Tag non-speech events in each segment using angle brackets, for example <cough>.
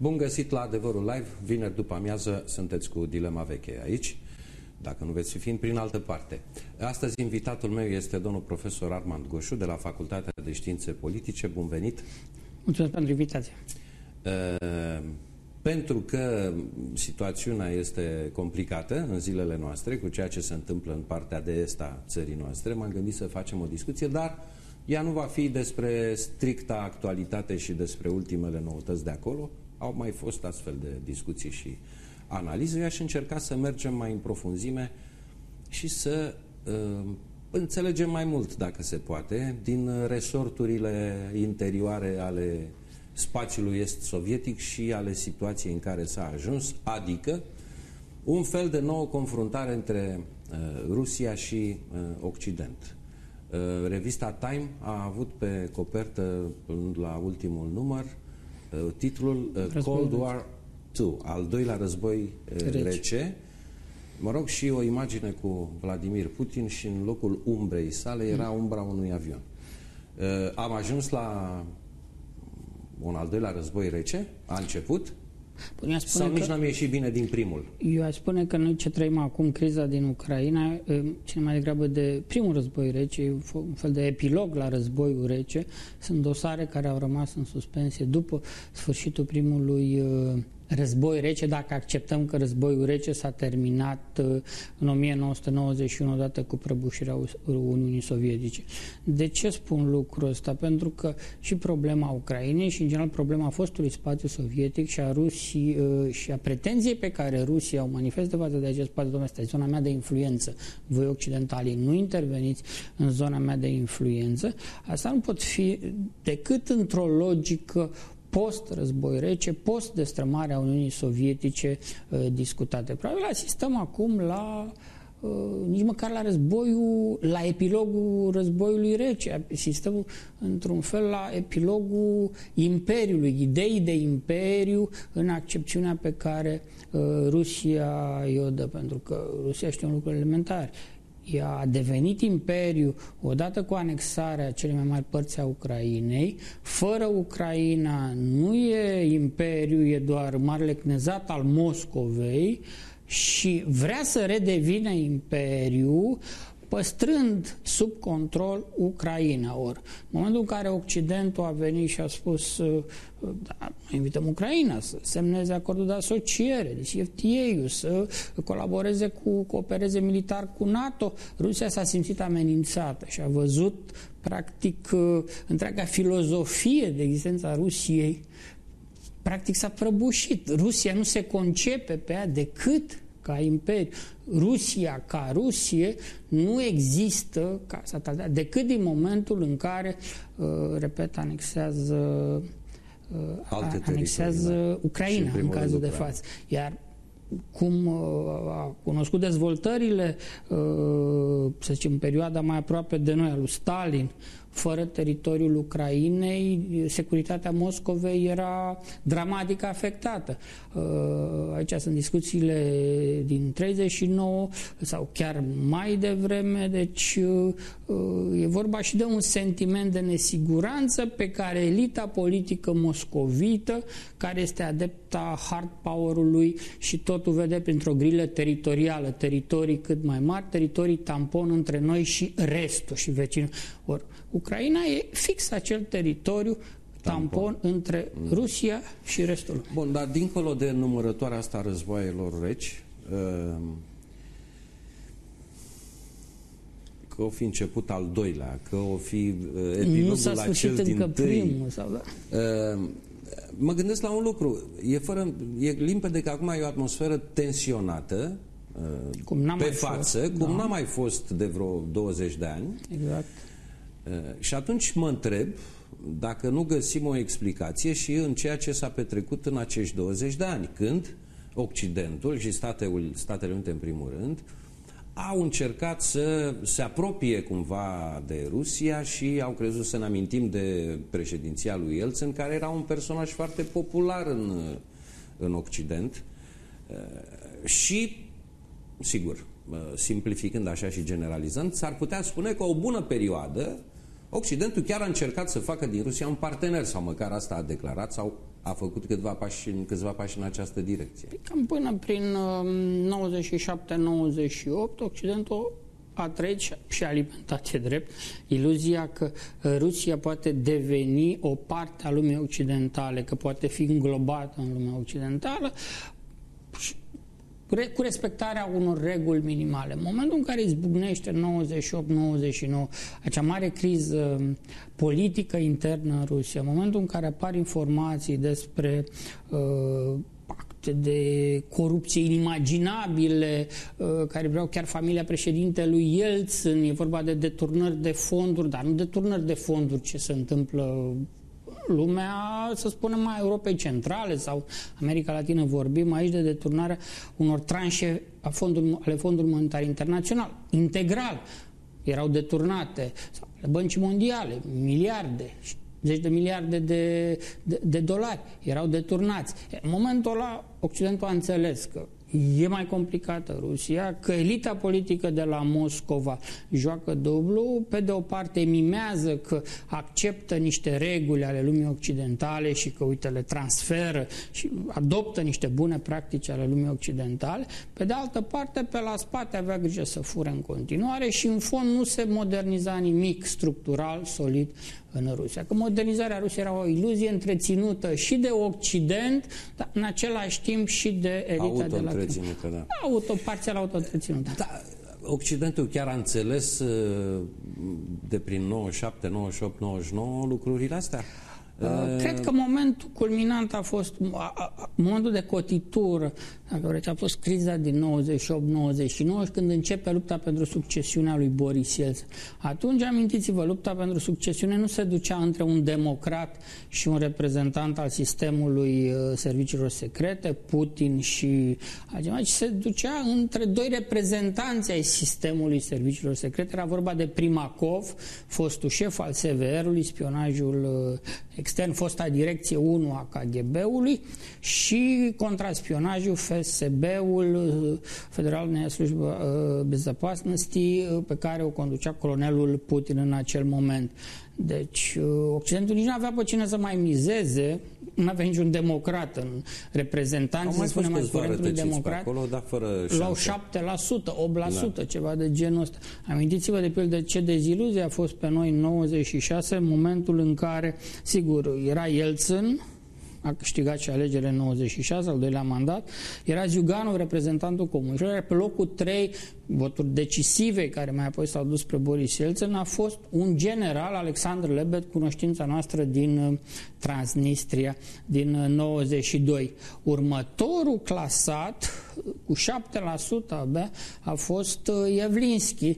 Bun găsit la Adevărul Live. Vineri după amiază sunteți cu Dilema Veche aici, dacă nu veți fi fiind prin altă parte. Astăzi invitatul meu este domnul profesor Armand Goșu de la Facultatea de Științe Politice. Bun venit! Mulțumesc pentru invitație! Uh, pentru că situațiunea este complicată în zilele noastre cu ceea ce se întâmplă în partea de est a țării noastre, m-am gândit să facem o discuție, dar ea nu va fi despre stricta actualitate și despre ultimele noutăți de acolo. Au mai fost astfel de discuții și analize. Eu aș încerca să mergem mai în profunzime și să uh, înțelegem mai mult, dacă se poate, din resorturile interioare ale spațiului est-sovietic și ale situației în care s-a ajuns, adică un fel de nouă confruntare între uh, Rusia și uh, Occident. Uh, revista Time a avut pe copertă la ultimul număr uh, titlul uh, Cold War 2, al doilea război rece. rece. Mă rog, și o imagine cu Vladimir Putin și în locul umbrei sale era mm. umbra unui avion. Am ajuns la un al doilea război rece, a început, Bun, Sau nici n-am ieșit bine din primul? Eu aș spune că noi ce trăim acum, criza din Ucraina, cel mai degrabă de primul război rece, un fel de epilog la războiul rece, sunt dosare care au rămas în suspensie după sfârșitul primului război rece, dacă acceptăm că războiul rece s-a terminat uh, în 1991 odată cu prăbușirea Uniunii Sovietice. De ce spun lucrul ăsta? Pentru că și problema Ucrainei și în general problema fostului spațiu sovietic și a Rusii uh, și a pretenției pe care Rusia au manifestat față de acest spațiu, domnule, este zona mea de influență. Voi occidentalii nu interveniți în zona mea de influență. Asta nu pot fi decât într-o logică post-război rece, post-destrămarea Uniunii Sovietice uh, discutate. Probabil asistăm acum la uh, nici măcar la războiul, la epilogul războiului rece. Asistăm într-un fel la epilogul imperiului, ideii de imperiu în accepțiunea pe care uh, Rusia i-o dă, pentru că Rusia știe un lucru elementar ea a devenit imperiu odată cu anexarea celei mai mari părți a Ucrainei. Fără Ucraina nu e imperiu, e doar marele cnezat al Moscovei și vrea să redevină imperiu păstrând sub control Ucraina. Or, în momentul în care Occidentul a venit și a spus uh, da, invităm Ucraina să semneze acordul de asociere, deci FTA, să colaboreze cu, coopereze militar cu NATO, Rusia s-a simțit amenințată și a văzut practic uh, întreaga filozofie de existența Rusiei practic s-a prăbușit. Rusia nu se concepe pe ea decât ca imperiu. Rusia ca Rusie nu există ca stat decât din momentul în care, uh, repet, anexează uh, Alte anexează Ucraina în cazul de față. Iar cum uh, a cunoscut dezvoltările, să zicem, în perioada mai aproape de noi, a lui Stalin, fără teritoriul Ucrainei, securitatea Moscovei era dramatic afectată. Uh, aici sunt discuțiile din 39 sau chiar mai devreme, deci uh, e vorba și de un sentiment de nesiguranță pe care elita politică moscovită, care este adepta hard power-ului și totul vede printr-o grilă teritorială, teritorii cât mai mari, teritorii tampon între noi și restul și vecinul. Or, Ucraina e fix acel teritoriu tampon, tampon între mm. Rusia și restul. Bun, dar dincolo de numărătoarea asta a războaielor reci, ehm, că o fi început al doilea, că o fi eh, epilogul la cel din tâi. Sau da? Ehm, mă gândesc la un lucru. E, fără, e limpede că acum e o atmosferă tensionată eh, cum pe față, fost, cum da. n-a mai fost de vreo 20 de ani. Exact. Uh, și atunci mă întreb dacă nu găsim o explicație și în ceea ce s-a petrecut în acești 20 de ani, când Occidentul și Statele, Statele Unite în primul rând au încercat să se apropie cumva de Rusia și au crezut să ne amintim de președinția lui Elțen, care era un personaj foarte popular în, în Occident. Uh, și, sigur, uh, simplificând așa și generalizând, s-ar putea spune că o bună perioadă Occidentul chiar a încercat să facă din Rusia un partener, sau măcar asta a declarat, sau a făcut câțiva pași, câțiva pași în această direcție. Cam până prin 97-98, um, Occidentul a trăit și a alimentat, e drept, iluzia că uh, Rusia poate deveni o parte a lumii occidentale, că poate fi înglobată în lumea occidentală, cu respectarea unor reguli minimale. În momentul în care izbucnește 98-99 acea mare criză politică internă în Rusia, în momentul în care apar informații despre uh, acte de corupție inimaginabile, uh, care vreau chiar familia președintelui Yeltsin, e vorba de deturnări de fonduri, dar nu deturnări de fonduri ce se întâmplă lumea, să spunem, mai Europei Centrale sau America Latină vorbim aici de deturnarea unor tranșe a fondului, ale Fondului Monetar Internațional, integral. Erau deturnate, sau ale băncii mondiale, miliarde, zeci de miliarde de, de, de dolari erau deturnați. În momentul ăla, Occidentul a înțeles că e mai complicată Rusia, că elita politică de la Moscova joacă dublu, pe de o parte mimează că acceptă niște reguli ale lumii occidentale și că, uite, le transferă și adoptă niște bune practici ale lumii occidentale, pe de altă parte, pe la spate avea grijă să fure în continuare și, în fond, nu se moderniza nimic structural, solid în Rusia. Că modernizarea Rusiei era o iluzie întreținută și de Occident, dar în același timp și de elita de la da. Auto, parțial auto-întreținută. Da, Occidentul chiar a înțeles uh, de prin 97, 98, 99 lucrurile astea? Uh, cred că momentul culminant a fost a, a, momentul de cotitură, dacă vreți, a fost criza din 98-99 și când începe lupta pentru succesiunea lui Boris Yeltsin. Atunci, amintiți-vă, lupta pentru succesiune nu se ducea între un democrat și un reprezentant al sistemului uh, serviciilor secrete, Putin și altceva, ci se ducea între doi reprezentanți ai sistemului serviciilor secrete. Era vorba de Primakov, fostul șef al SVR-ului, spionajul uh, extern, fosta direcție 1 a KGB-ului și contraspionajul FSB-ul, Federalne Slujbă uh, Bezapasnosti, uh, pe care o conducea colonelul Putin în acel moment. Deci, uh, Occidentul nici nu avea pe cine să mai mizeze nu avea niciun democrat în reprezentanți, să spunem mai curentului democrat, acolo, dar fără luau 7%, 8%, da. ceva de genul ăsta. Amintiți-vă de pildă ce deziluzie a fost pe noi în 96, în momentul în care, sigur, era Yeltsin, a câștigat și alegerile 96, al doilea mandat, era Ziuganov, reprezentantul comunilor, pe locul 3, voturi decisive care mai apoi s-au dus spre Boris Yeltsin, a fost un general, Alexandru Lebed, cunoștința noastră din uh, Transnistria, din 92. Uh, Următorul clasat, cu 7% abia, a fost Evlinski, uh,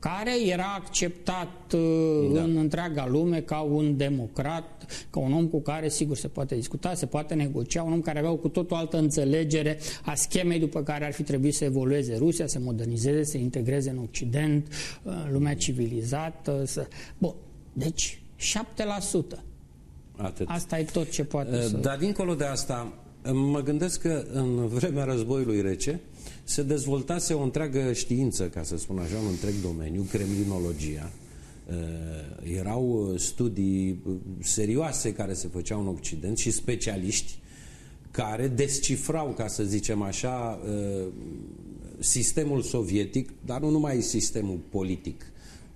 care era acceptat uh, da. în întreaga lume ca un democrat, ca un om cu care sigur se poate discuta, se poate negocia, un om care avea cu tot o altă înțelegere a schemei după care ar fi trebuit să evolueze Rusia, să modernizeze, să integreze în Occident, uh, lumea civilizată. Să... Bun, deci 7%. Atât. Asta e tot ce poate uh, să... Dar dincolo de asta, mă gândesc că în vremea războiului rece, se dezvoltase o întreagă știință, ca să spun așa, un întreg domeniu, kremlinologia. Uh, erau studii serioase care se făceau în Occident și specialiști care descifrau, ca să zicem așa, uh, sistemul sovietic, dar nu numai sistemul politic.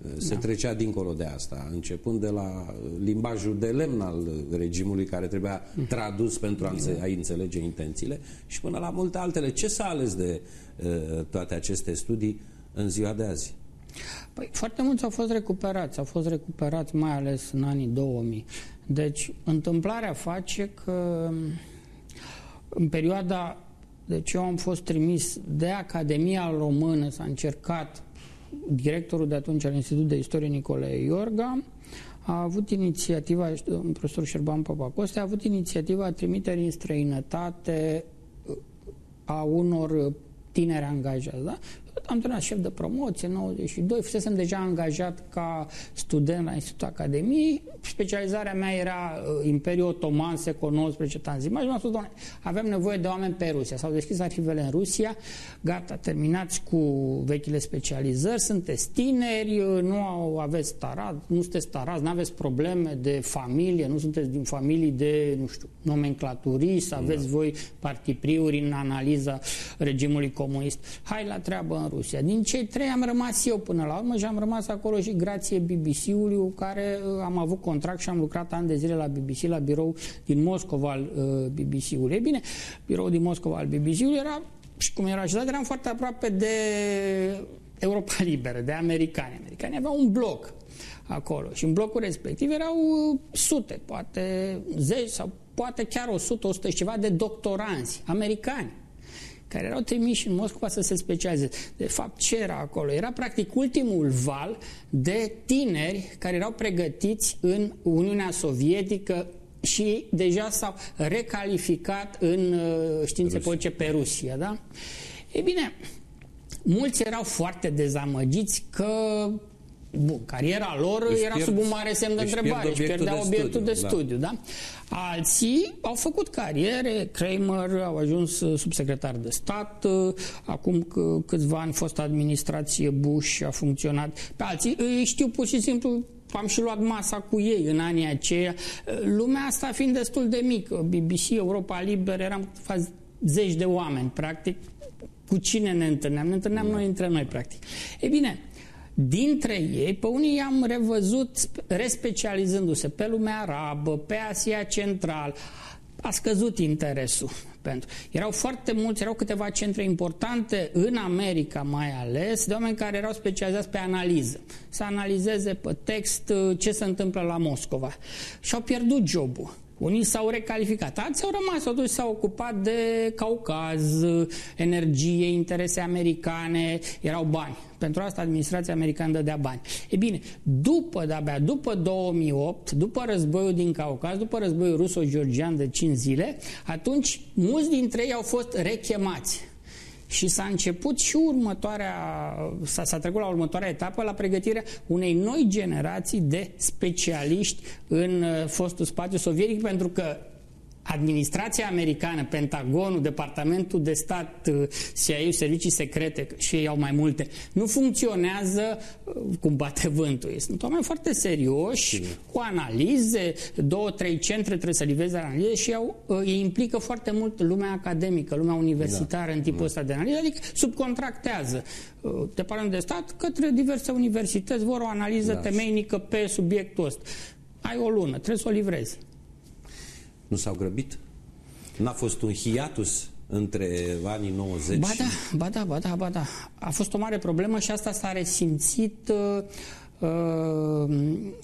Uh, se da. trecea dincolo de asta, începând de la limbajul de lemn al regimului care trebuia mm. tradus pentru a, a înțelege intențiile și până la multe altele. Ce s-a ales de Uh, toate aceste studii în ziua de azi? Păi, foarte mulți au fost recuperați, au fost recuperați mai ales în anii 2000. Deci, întâmplarea face că în perioada deci eu am fost trimis de Academia Română, s-a încercat, directorul de atunci al Institutului de Istorie Nicolae Iorga, a avut inițiativa, profesorul Șerban Papacoste, a avut inițiativa trimiterii în străinătate a unor tineri angajați, da? Am terminat șef de promoție, 92, fusesem deja angajat ca student la Institutul Academiei. Specializarea mea era uh, Imperiul Otoman, secol XIX, Tanzimat și mi-am spus, doamne, avem nevoie de oameni pe Rusia. S-au deschis arhivele în Rusia, gata, terminați cu vechile specializări, sunteți tineri, uh, nu aveți tarat, nu sunteți tarați, nu aveți probleme de familie, nu sunteți din familii de, nu știu, nomenclaturist, aveți da. voi partipriuri în analiza regimului comunist. Hai la treabă în Rusia. Din cei trei am rămas eu până la urmă și am rămas acolo și grație BBC-ului cu care uh, am avut contract și am lucrat ani de zile la BBC, la birou din Moscova al uh, BBC-ului. E bine, biroul din Moscova al BBC-ului era și cum era și eram foarte aproape de Europa <laughs> Liberă, de americani. Americanii aveau un bloc acolo și în blocul respectiv erau uh, sute, poate zeci sau poate chiar 100, 100 și ceva de doctoranți americani care erau trimiși în Moscova să se specializeze. De fapt, ce era acolo? Era practic ultimul val de tineri care erau pregătiți în Uniunea Sovietică și deja s-au recalificat în uh, științe politice pe Rusia. Da? E bine, mulți erau foarte dezamăgiți că Bun, cariera lor își era pierd, sub un mare semn de întrebare, își pierdea obiectul de studiu. De studiu da. da? Alții au făcut cariere, Kramer au ajuns uh, subsecretar de stat, uh, acum câțiva ani fost administrație Bush a funcționat. Pe alții îi știu pur și simplu am și luat masa cu ei în anii aceia. Uh, lumea asta fiind destul de mică, BBC, Europa Liber, eram zeci de oameni, practic. Cu cine ne întâlneam? Ne întâlneam da. noi între noi, practic. Ei bine, Dintre ei, pe unii i-am revăzut respecializându-se pe lumea arabă, pe Asia Central. A scăzut interesul pentru. Erau foarte mulți, erau câteva centre importante în America mai ales, de oameni care erau specializați pe analiză. Să analizeze pe text uh, ce se întâmplă la Moscova. Și au pierdut jobul. Unii s-au recalificat, alții au rămas, totuși s-au ocupat de Caucaz, energie, interese americane, erau bani. Pentru asta administrația americană dădea bani. E bine, după, de-abia după 2008, după războiul din Caucaz, după războiul ruso-georgian de 5 zile, atunci mulți dintre ei au fost rechemați și s-a început și următoarea, s-a, trecut la următoarea etapă, la pregătirea unei noi generații de specialiști în uh, fostul spațiu sovietic, pentru că administrația americană, Pentagonul, Departamentul de Stat, uh, CIA, servicii secrete și ei au mai multe, nu funcționează uh, cum bate vântul. Sunt oameni foarte serioși, Bine. cu analize, două, trei centre trebuie să liveze analize și au, uh, ei implică foarte mult lumea academică, lumea universitară da. în tipul da. ăsta de analiză, adică subcontractează Departamentul de Stat către diverse universități, vor o analiză da. temeinică pe subiectul ăsta. Ai o lună, trebuie să o livrezi. Nu s-au grăbit? N-a fost un hiatus între anii 90? Ba da, ba da, ba da, ba da. A fost o mare problemă și asta s-a resimțit uh, uh,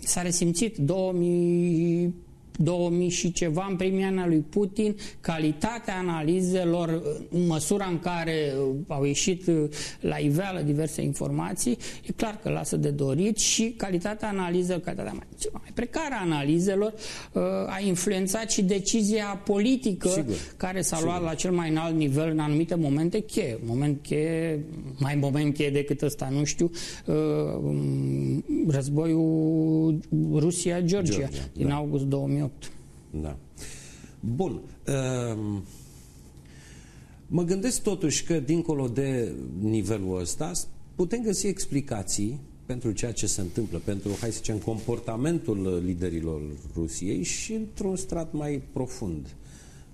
s-a resimțit 2000 2000 și ceva în primii ani lui Putin, calitatea analizelor, măsura în care uh, au ieșit uh, la iveală diverse informații, e clar că lasă de dorit și calitatea analizelor, calitatea mai, mai precară a analizelor uh, a influențat și decizia politică Sigur. care s-a luat la cel mai înalt nivel în anumite momente cheie. Moment cheie, mai moment cheie decât ăsta, nu știu, războiul Rusia-Georgia din da. august 2008. 2008. Da. Bun. Um, mă gândesc totuși că, dincolo de nivelul ăsta, putem găsi explicații pentru ceea ce se întâmplă, pentru, hai să zicem, comportamentul liderilor Rusiei și într-un strat mai profund.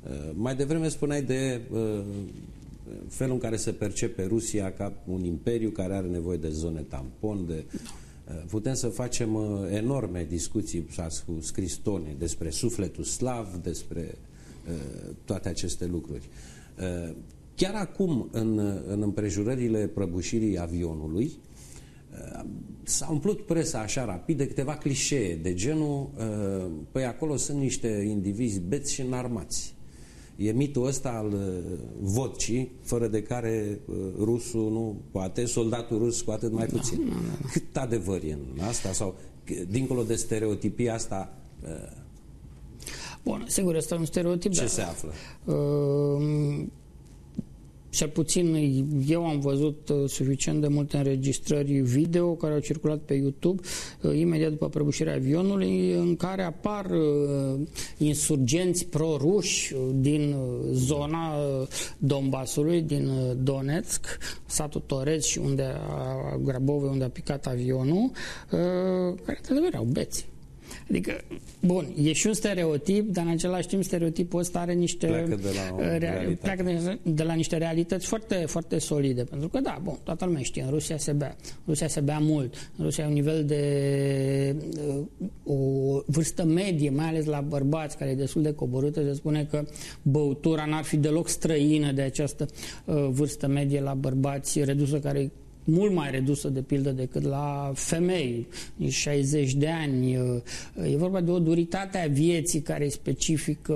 Uh, mai devreme spuneai de uh, felul în care se percepe Rusia ca un imperiu care are nevoie de zone tampon, de Eh, putem să facem eh, enorme discuții, s-a scris Tone, despre sufletul slav, despre eh, toate aceste lucruri. Chiar acum, în, în împrejurările prăbușirii avionului, s-a umplut presa așa rapid de câteva clișee, de genul, păi acolo sunt niște indivizi beți și înarmați. E mitul ăsta al uh, vodcii, fără de care uh, rusul nu poate, soldatul rus cu atât mai da, puțin. Da, da, da. Cât adevăr e în asta? Sau, dincolo de stereotipia asta, uh, Bun, sigur, este un stereotip. Ce dar, se află? Uh, cel puțin eu am văzut uh, suficient de multe înregistrări video care au circulat pe YouTube uh, imediat după prăbușirea avionului în care apar uh, insurgenți pro-ruși din zona Donbasului, din Donetsk, satul Torez și unde a Grabove, unde a picat avionul, care te beți. Adică, bun, e și un stereotip, dar în același timp stereotipul ăsta are niște... Pleacă de la, rea, pleacă de, de la niște realități foarte, foarte solide. Pentru că, da, bun, toată lumea știe, în Rusia se bea. Rusia se bea mult. În Rusia e un nivel de... Uh, o vârstă medie, mai ales la bărbați, care e destul de coborâtă. Se spune că băutura n-ar fi deloc străină de această uh, vârstă medie la bărbați redusă, care mult mai redusă, de pildă, decât la femei, 60 de ani. E vorba de o duritate a vieții care e specifică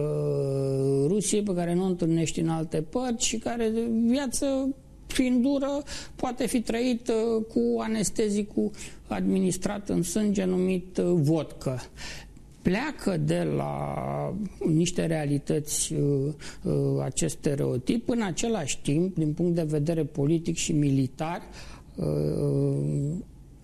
Rusiei, pe care nu o întâlnești în alte părți și care de viață fiind dură, poate fi trăită cu anestezicul administrat în sânge numit vodcă pleacă de la niște realități acest stereotip, în același timp, din punct de vedere politic și militar, Uh,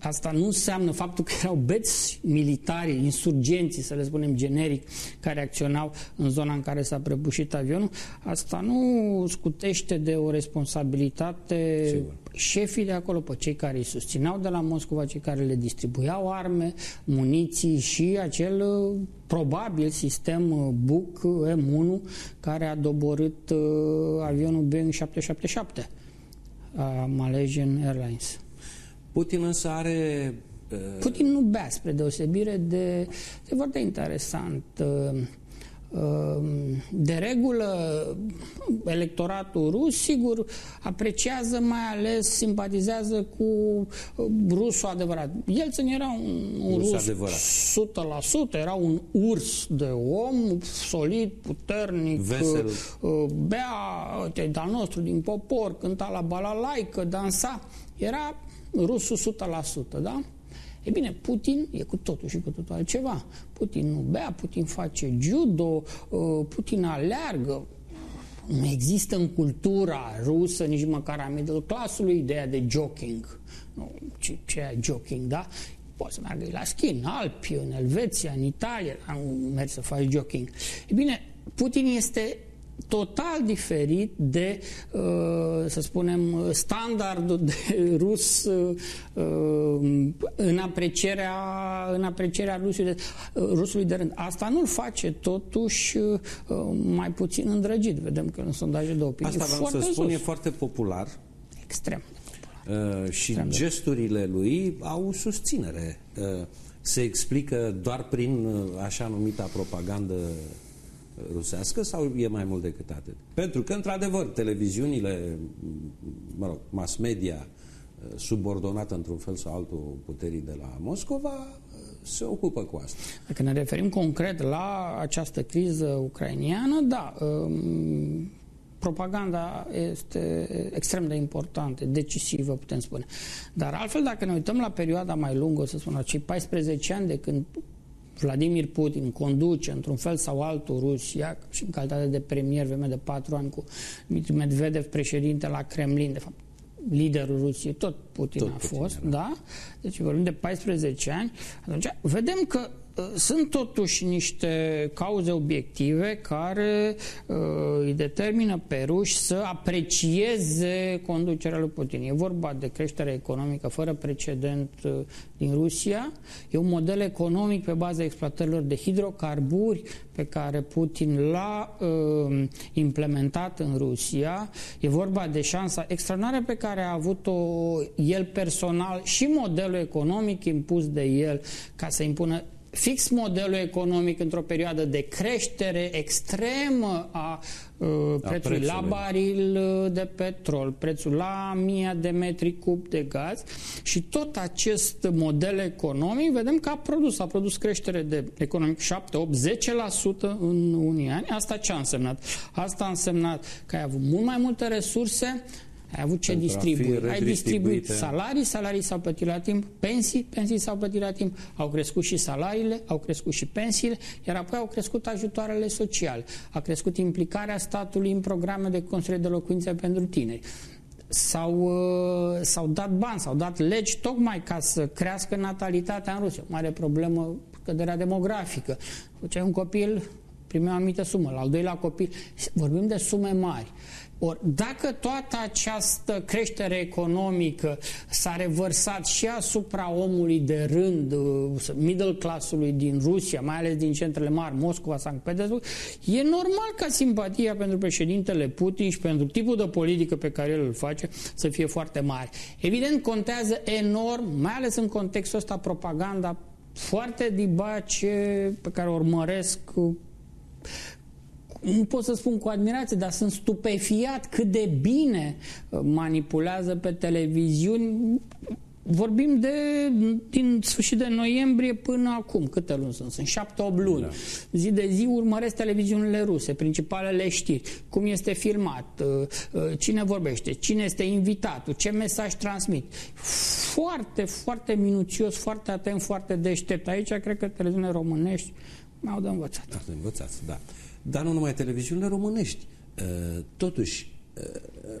asta nu înseamnă faptul că erau beți militari, insurgenții, să le spunem generic, care acționau în zona în care s-a prăbușit avionul. Asta nu scutește de o responsabilitate Sigur. șefii de acolo, pe cei care îi susțineau de la Moscova, cei care le distribuiau arme, muniții și acel uh, probabil sistem uh, Buk M1 care a doborât avionul Boeing 777 a Malaysian Airlines. Putin însă are... Uh... Putin nu bea, spre deosebire de... E foarte interesant. Uh, de regulă, electoratul rus, sigur, apreciază, mai ales simpatizează cu uh, rusul adevărat. Elțin era un, un rus, rus adevărat. 100%, era un urs de om, solid, puternic, Vesel. Uh, bea, uite, de-al nostru, din popor, cânta la balalaică, dansa. Era rusul 100%, da? E bine, Putin e cu totul și cu totul altceva. Putin nu bea, Putin face judo, uh, Putin aleargă. Nu există în cultura rusă, nici măcar a middle classului, ideea de joking. Nu, ce, ce e joking, da? Poți să meargă la schi în Alpi, în Elveția, în Italia, nu mergi să faci joking. E bine, Putin este total diferit de, uh, să spunem, standardul de rus uh, în aprecierea, în aprecierea rusului de, rusului de rând. Asta nu-l face totuși uh, mai puțin îndrăgit. Vedem că în sondaje de opinie Asta vreau să spun, sus. e foarte popular. Extrem. Uh, și Extrem gesturile lui au susținere. Uh, se explică doar prin așa numita propagandă rusească sau e mai mult decât atât? Pentru că, într-adevăr, televiziunile, mă rog, mass media subordonată într-un fel sau altul puterii de la Moscova se ocupă cu asta. Dacă ne referim concret la această criză ucrainiană, da, um, propaganda este extrem de importantă, decisivă, putem spune. Dar altfel, dacă ne uităm la perioada mai lungă, să spunem, cei 14 ani de când Vladimir Putin conduce într-un fel sau altul Rusia și în calitate de premier vreme de patru ani cu Dmitry Medvedev președinte la Kremlin, de fapt liderul Rusiei, tot Putin tot a Putin fost, era. da? Deci vorbim de 14 ani. Atunci vedem că Uh, sunt totuși niște cauze obiective care uh, îi determină pe ruși să aprecieze conducerea lui Putin. E vorba de creștere economică fără precedent uh, din Rusia. E un model economic pe baza exploatărilor de hidrocarburi pe care Putin l-a uh, implementat în Rusia. E vorba de șansa extraordinară pe care a avut-o el personal și modelul economic impus de el ca să impună fix modelul economic într-o perioadă de creștere extremă a uh, prețului la baril uh, de petrol, prețul la mia de metri cub de gaz și tot acest model economic vedem că a produs, a produs creștere de economic 7, 8, 10% în unii ani. Asta ce a însemnat? Asta a însemnat că ai avut mult mai multe resurse ai avut ce distribui, ai distribuit salarii, salarii s-au plătit la timp, pensii, pensii s-au plătit la timp, au crescut și salariile, au crescut și pensiile, iar apoi au crescut ajutoarele sociale, a crescut implicarea statului în programe de construire de locuințe pentru tineri s-au, uh, s-au dat bani, s-au dat legi tocmai ca să crească natalitatea în Rusia. Mare problemă, căderea demografică. Ce un copil primea o anumită sumă, la al doilea copil, vorbim de sume mari. Or, dacă toată această creștere economică s-a revărsat și asupra omului de rând, uh, middle classului din Rusia, mai ales din centrele mari, Moscova, Sankt Petersburg, e normal ca simpatia pentru președintele Putin și pentru tipul de politică pe care el îl face să fie foarte mare. Evident, contează enorm, mai ales în contextul ăsta, propaganda foarte dibace pe care o urmăresc nu pot să spun cu admirație, dar sunt stupefiat cât de bine uh, manipulează pe televiziuni Vorbim de din sfârșit de noiembrie până acum. Câte luni sunt? Sunt șapte-opt luni. Da. Zi de zi urmăresc televiziunile ruse, principalele știri, cum este filmat, uh, uh, cine vorbește, cine este invitatul, ce mesaj transmit. Foarte, foarte minuțios, foarte atent, foarte deștept. Aici cred că televiziunile românești m-au de învățat. Au de învățat, da dar nu numai televiziunile românești. Uh, totuși, uh,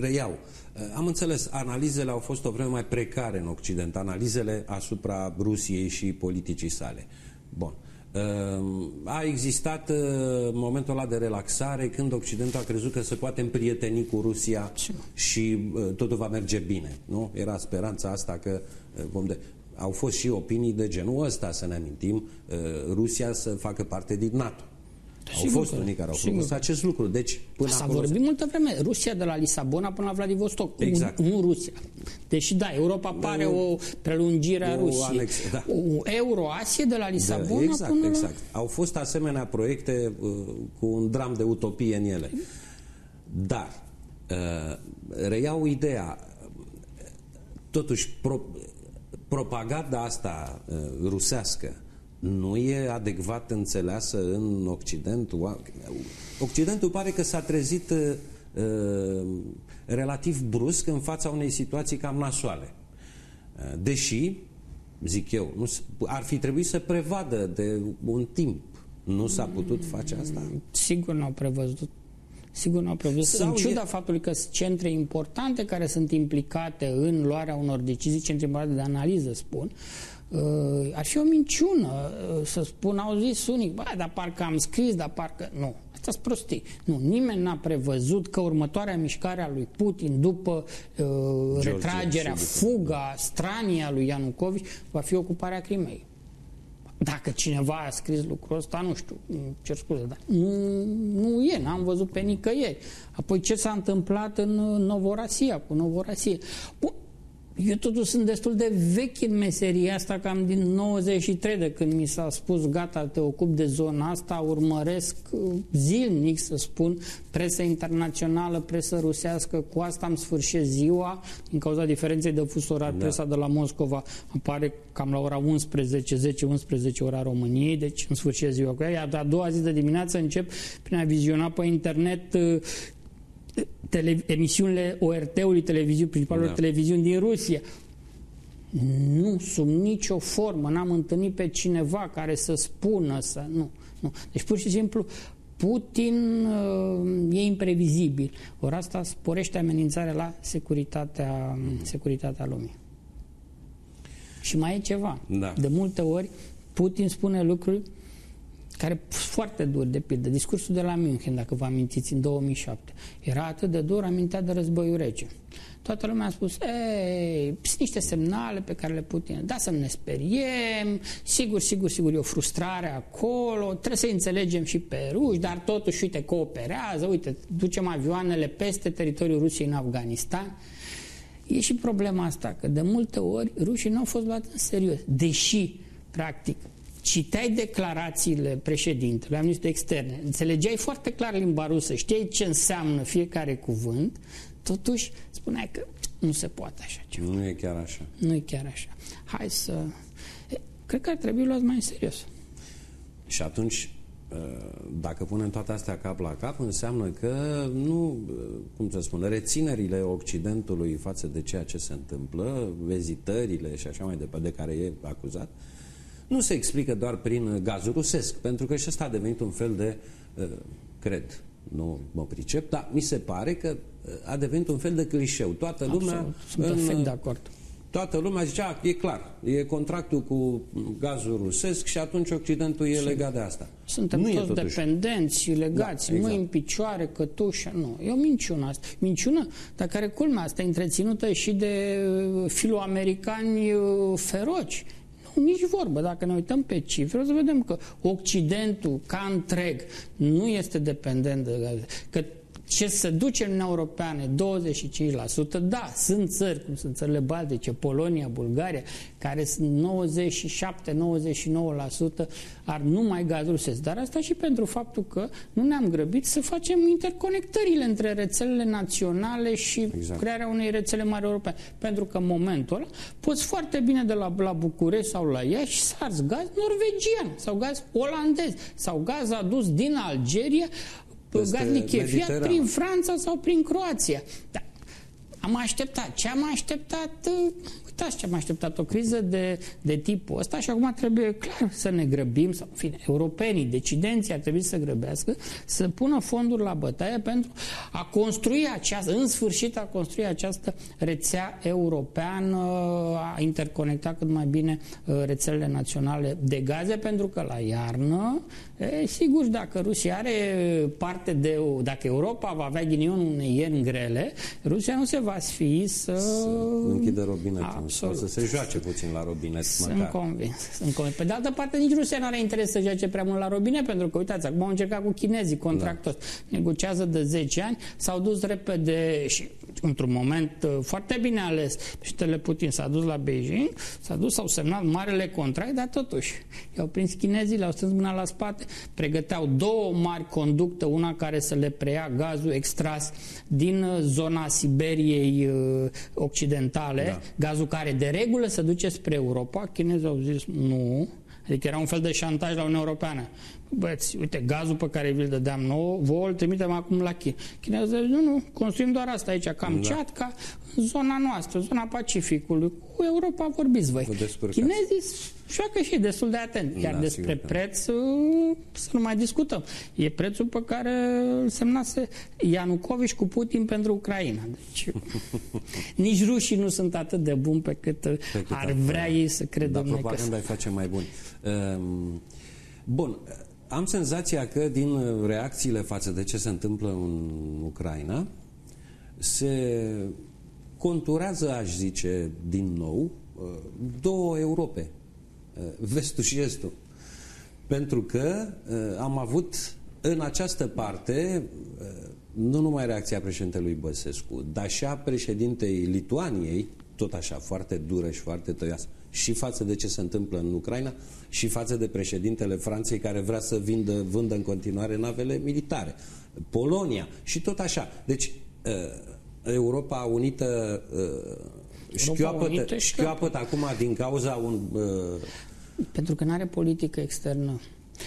reiau, uh, am înțeles, analizele au fost o vreme mai precare în Occident, analizele asupra Rusiei și politicii sale. Bun. A existat momentul ăla de relaxare când Occidentul a crezut că se poate împrieteni cu Rusia și totul va merge bine. Nu? Era speranța asta că vom de... Au fost și opinii de genul ăsta, să ne amintim, Rusia să facă parte din NATO. Au fost unii care au propus acest lucru. Deci, până S-a vorbit se... multă vreme. Rusia de la Lisabona până la Vladivostok. Exact. Nu, nu Rusia. Deși, da, Europa pare o, o prelungire a Rusiei. Anex, da. O Euroasie de la Lisabona da, exact, până exact. La... Au fost asemenea proiecte uh, cu un dram de utopie în ele. Dar, uh, reiau ideea, totuși, pro, propaganda asta uh, rusească nu e adecvat înțeleasă în Occident. Occidentul pare că s-a trezit uh, uh, relativ brusc în fața unei situații cam nasoale. Uh, deși, zic eu, nu, ar fi trebuit să prevadă de un timp. Nu s-a putut face asta? Sigur nu au prevăzut. Sigur nu au prevăzut. Sau în ciuda e... faptului că sunt centre importante care sunt implicate în luarea unor decizii, centre importante de analiză, spun, Uh, ar fi o minciună uh, să spun, au zis unii, bă, dar parcă am scris, dar parcă... Nu, asta sunt prostii. Nu, nimeni n-a prevăzut că următoarea mișcare a lui Putin după uh, Georgia, retragerea, fuga, strania lui Ianucovici va fi ocuparea Crimei. Dacă cineva a scris lucrul ăsta, nu știu, cer scuze, dar nu, nu e, n-am văzut pe nicăieri. Apoi ce s-a întâmplat în Novorasia, cu Novorasia? Bun, eu totuși sunt destul de vechi în meseria asta, cam din 93 de când mi s-a spus gata, te ocup de zona asta, urmăresc uh, zilnic, să spun, presă internațională, presă rusească, cu asta am sfârșit ziua, din cauza diferenței de fus orar, da. presa de la Moscova apare cam la ora 11, 10-11 ora României, deci în sfârșit ziua cu ea, iar a doua zi de dimineață încep prin a viziona pe internet uh, tele, emisiunile ORT-ului, televiziuni, principalelor da. televiziuni din Rusia. Nu, sub nicio formă, n-am întâlnit pe cineva care să spună să... Nu, nu. Deci pur și simplu Putin uh, e imprevizibil. Ori asta sporește amenințarea la securitatea, securitatea lumii. Și mai e ceva. Da. De multe ori Putin spune lucruri care foarte dur, de pildă. Discursul de la München, dacă vă amintiți, în 2007, era atât de dur, amintea de războiul rece. Toată lumea a spus, ei, sunt niște semnale pe care le putem, da să nu ne speriem, sigur, sigur, sigur, e o frustrare acolo, trebuie să înțelegem și pe ruși, dar totuși, uite, cooperează, uite, ducem avioanele peste teritoriul Rusiei în Afganistan. E și problema asta, că de multe ori rușii nu au fost luați în serios, deși, practic, citeai declarațiile președintelui, am de externe, înțelegeai foarte clar limba rusă, știai ce înseamnă fiecare cuvânt, totuși spuneai că nu se poate așa ceva. Nu e chiar așa. Nu e chiar așa. Hai să... Cred că ar trebui luat mai în serios. Și atunci, dacă punem toate astea cap la cap, înseamnă că nu, cum să spun, reținerile Occidentului față de ceea ce se întâmplă, vizitările și așa mai departe, de care e acuzat, nu se explică doar prin gazul rusesc, pentru că și ăsta a devenit un fel de, uh, cred, nu mă pricep, dar mi se pare că uh, a devenit un fel de clișeu. Toată lumea... Absolut. Sunt în, perfect de acord. Toată lumea zicea, e clar, e contractul cu gazul rusesc și atunci Occidentul e legat de asta. Suntem nu toți totuși... dependenți, legați, da, exact. mâini în picioare, cătușă, nu. E o minciună asta. Minciună, dar care culmea asta, întreținută și de uh, filoamericani feroci nici vorbă. Dacă ne uităm pe cifre, o să vedem că Occidentul, ca întreg, nu este dependent de gaze. Că ce se duce în Uniunea Europeană, 25%, da, sunt țări, cum sunt țările baltice, Polonia, Bulgaria, care sunt 97-99% ar numai gaz rusesc. Dar asta și pentru faptul că nu ne-am grăbit să facem interconectările între rețelele naționale și exact. crearea unei rețele mari europene. Pentru că în momentul ăla poți foarte bine de la, la București sau la Iași să arzi gaz norvegian sau gaz olandez sau gaz adus din Algeria gaz lichefiat prin Franța sau prin Croația. Da. Am așteptat. Ce am așteptat? Uitați ce am așteptat, o criză de, de tipul ăsta și acum trebuie clar să ne grăbim, sau în fine, europenii, decidenții ar trebui să grăbească, să pună fonduri la bătaie pentru a construi această, în sfârșit a construi această rețea europeană, a interconecta cât mai bine uh, rețelele naționale de gaze, pentru că la iarnă, e, sigur, dacă Rusia are parte de, dacă Europa va avea ghinionul unei ieni grele, Rusia nu se va sfi să... să închidă robinetul. Absolut. să se joace puțin la robinet. Sunt măcar. convins. Sunt convins. Pe de altă parte, nici Rusia nu are interes să joace prea mult la robinet, pentru că, uitați, acum au încercat cu chinezii contractori. Da. Negociază de 10 ani, s-au dus repede și într-un moment uh, foarte bine ales. Președintele Putin s-a dus la Beijing, s-a dus, s-au semnat marele contract, dar totuși i-au prins chinezii, le-au strâns mâna la spate, pregăteau două mari conducte, una care să le preia gazul extras din uh, zona Siberiei uh, occidentale, da. gazul care de regulă se duce spre Europa, chinezii au zis nu, Adică era un fel de șantaj la Uniunea Europeană băieți, uite, gazul pe care vi-l dădeam nouă, vouă îl trimitem acum la China. China zice, nu, nu, construim doar asta aici, Kamchatka, da. în zona noastră, zona Pacificului. Cu Europa vorbiți voi. Chinezii joacă și destul de atent. Iar da, despre preț să nu mai discutăm. E prețul pe care îl semnase Ianucovici cu Putin pentru Ucraina. Deci <laughs> nici rușii nu sunt atât de buni pe cât, pe cât ar vrea ei să credă. Dar propaganda îi face mai buni. Um, bun, am senzația că din reacțiile față de ce se întâmplă în Ucraina se conturează, aș zice, din nou, uh, două Europe, uh, vestul și estul. Pentru că uh, am avut în această parte nu numai reacția președintelui Băsescu, dar și a președintei Lituaniei, tot așa, foarte dură și foarte tăioasă, și față de ce se întâmplă în Ucraina și față de președintele Franței care vrea să vindă, vândă în continuare navele militare. Polonia și tot așa. Deci uh, Europa Unită uh, șchioapătă, șchioapătă acum din cauza un... Uh, Pentru că nu are politică externă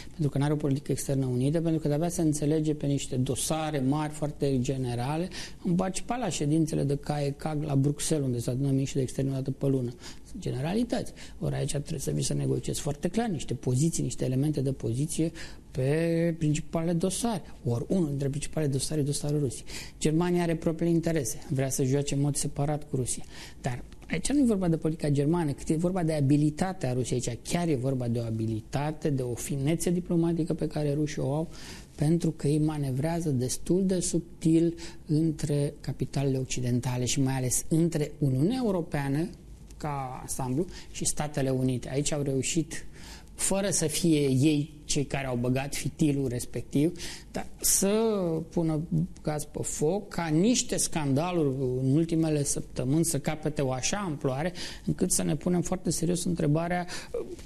pentru că nu are o politică externă unită, pentru că de-abia se înțelege pe niște dosare mari, foarte generale, în participat la ședințele de CAE-CAG la Bruxelles, unde se adună miniștri de externe o dată pe lună. Sunt generalități. Ori aici trebuie să vii să negociezi foarte clar niște poziții, niște elemente de poziție pe principalele dosare. Ori unul dintre principalele dosare e dosarul Rusiei. Germania are propriile interese, vrea să joace în mod separat cu Rusia. Dar Aici nu e vorba de politica germană, cât e vorba de abilitatea Rusiei. Aici chiar e vorba de o abilitate, de o finețe diplomatică pe care rușii o au, pentru că ei manevrează destul de subtil între capitalele occidentale și mai ales între Uniunea Europeană ca ansamblu și Statele Unite. Aici au reușit fără să fie ei cei care au băgat fitilul respectiv, dar să pună gaz pe foc ca niște scandaluri în ultimele săptămâni să capete o așa amploare încât să ne punem foarte serios întrebarea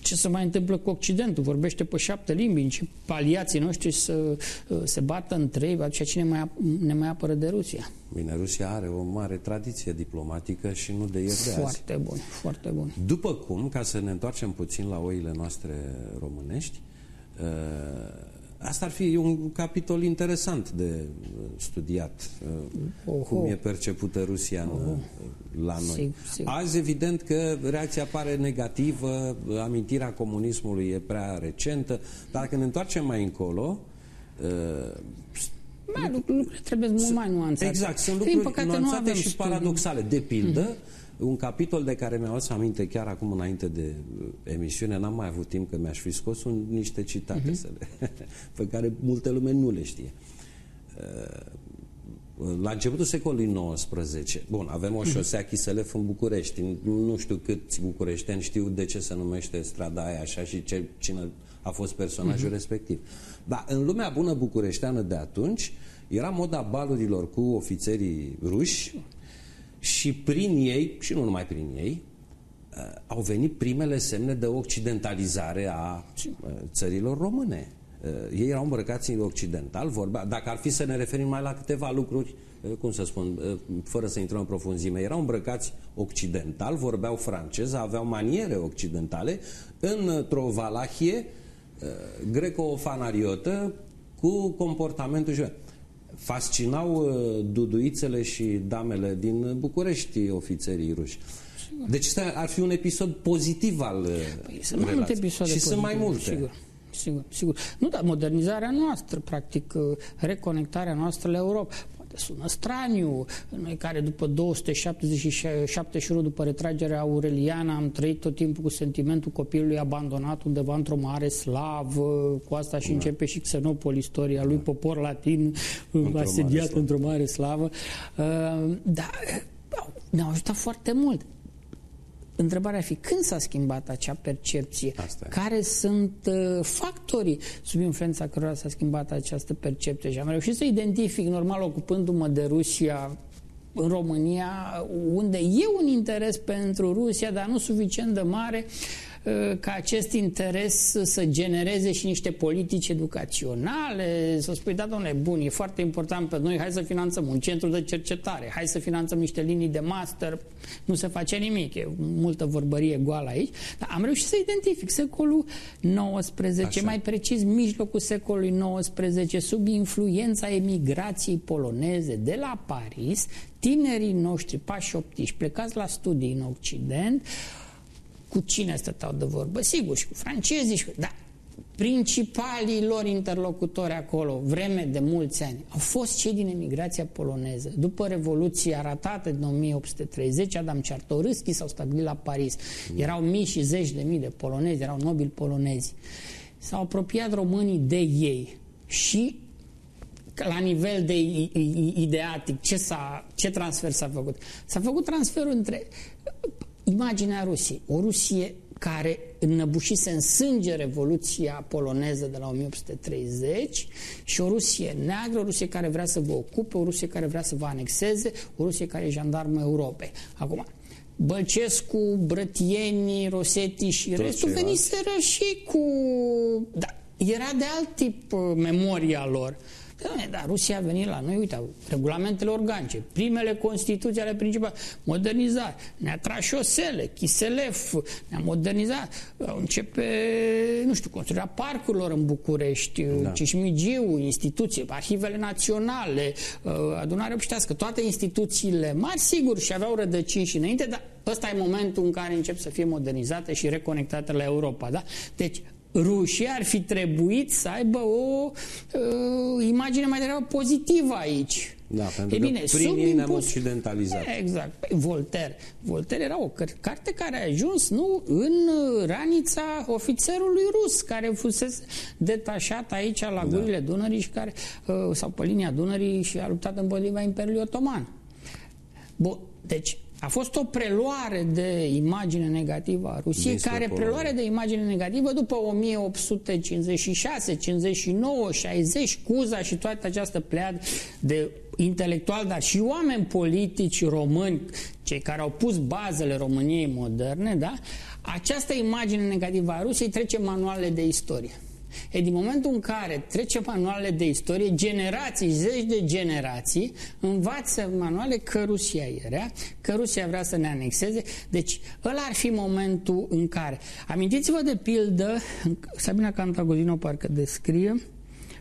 ce se mai întâmplă cu Occidentul. Vorbește pe șapte limbi, în ce aliații noștri să se bată între ei, atunci cine mai, ne mai apără de Rusia? Bine, Rusia are o mare tradiție diplomatică și nu de ieri de azi. Foarte bun, foarte bun. După cum, ca să ne întoarcem puțin la oile noastre românești, Uh, Asta ar fi un capitol interesant de uh, studiat, uh, Oho. cum e percepută Rusia în, uh, la noi. Sigur, sigur. Azi, evident că reacția pare negativă, amintirea comunismului e prea recentă, dar când ne întoarcem mai încolo, da, lucrurile trebuie mult mai nuanțate. Exact, sunt lucruri păcate, nuanțate și paradoxale. De pildă, mm-hmm un capitol de care mi-am adus aminte chiar acum înainte de uh, emisiune, n-am mai avut timp că mi-aș fi scos un, niște citate uh-huh. <laughs> pe care multe lume nu le știe. Uh, la începutul secolului XIX, bun, avem o mhm. șosea Chiselef în București. Nu știu câți bucureșteni știu de ce se numește strada aia așa și ce, cine a fost personajul uh-huh. respectiv. Dar în lumea bună bucureșteană de atunci era moda balurilor cu ofițerii ruși și prin ei, și nu numai prin ei, uh, au venit primele semne de occidentalizare a uh, țărilor române. Uh, ei erau îmbrăcați în occidental, vorbea, dacă ar fi să ne referim mai la câteva lucruri, cum să spun, fără să intrăm în profunzime, erau îmbrăcați occidental, vorbeau franceză, aveau maniere occidentale, într-o valahie greco-fanariotă cu comportamentul județ fascinau uh, duduițele și damele din București, ofițerii ruși. Deci ăsta ar fi un episod pozitiv al uh, păi, Sunt mai multe episoade Și pozitive, sunt mai multe. Sigur. Sigur, sigur. Nu, dar modernizarea noastră, practic, uh, reconectarea noastră la Europa sună straniu. Noi care după 277 după retragerea aureliană am trăit tot timpul cu sentimentul copilului abandonat undeva într-o mare slavă, cu asta și da. începe și Xenopol, istoria lui da. popor latin într asediat într-o mare slavă. Uh, da, ne-au ajutat foarte mult. Întrebarea ar fi când s-a schimbat acea percepție? Care sunt uh, factorii sub influența cărora s-a schimbat această percepție? Și am reușit să identific, normal ocupându-mă de Rusia în România, unde e un interes pentru Rusia, dar nu suficient de mare uh, Uh, ca acest interes să genereze și niște politici educaționale, să spui, da, domnule, bun, e foarte important pe noi, hai să finanțăm un centru de cercetare, hai să finanțăm niște linii de master, nu se face nimic, e multă vorbărie goală aici, dar am reușit să identific secolul XIX, Așa. mai precis mijlocul secolului XIX, sub influența emigrației poloneze de la Paris, tinerii noștri, pași optiși, plecați la studii în Occident, cu cine stăteau de vorbă? Sigur, și cu francezii, și cu... Da, principalii lor interlocutori acolo, vreme de mulți ani, au fost cei din emigrația poloneză. După Revoluția ratată din 1830, Adam Czartoryski s-au stabilit la Paris. Erau mii și zeci de mii de polonezi, erau nobili polonezi. S-au apropiat românii de ei și la nivel de ideatic, ce, s-a, ce transfer s-a făcut? S-a făcut transferul între imaginea Rusiei. O Rusie care înnăbușise în sânge Revoluția poloneză de la 1830 și o Rusie neagră, o Rusie care vrea să vă ocupe, o Rusie care vrea să vă anexeze, o Rusie care e jandarmă Europei. Acum, Bălcescu, Brătieni, Rosetti și Tot restul veniseră și cu... Da, era de alt tip uh, memoria lor. Doamne, dar Rusia a venit la noi, uite, regulamentele organice, primele constituții ale principale, modernizare, ne-a tras șosele, Chiselef, ne-a modernizat, începe, nu știu, construirea parcurilor în București, da. Cismigiu, instituții, arhivele naționale, uh, adunarea obștească, toate instituțiile mari, sigur, și aveau rădăcini și înainte, dar ăsta e momentul în care încep să fie modernizate și reconectate la Europa, da? Deci, rușii ar fi trebuit să aibă o uh, imagine mai degrabă pozitivă aici. Da, pentru e bine, că prin ei ne-am occidentalizat. Exact. Păi, Voltaire. Voltaire era o carte care a ajuns nu în ranița ofițerului rus, care fusese detașat aici la da. gurile da. Dunării și care, uh, sau pe linia Dunării și a luptat împotriva Imperiului Otoman. Bun, deci a fost o preluare de imagine negativă a Rusiei, Despre care Polonia. preluare de imagine negativă după 1856, 59, 60, Cuza și toată această plead de intelectuali, dar și oameni politici români, cei care au pus bazele României moderne, da? această imagine negativă a Rusiei trece manualele de istorie. E din momentul în care trece manualele de istorie, generații, zeci de generații, învață manuale că Rusia e rea, că Rusia vrea să ne anexeze. Deci, ăla ar fi momentul în care... Amintiți-vă de pildă, Sabina Cantaguzino parcă descrie,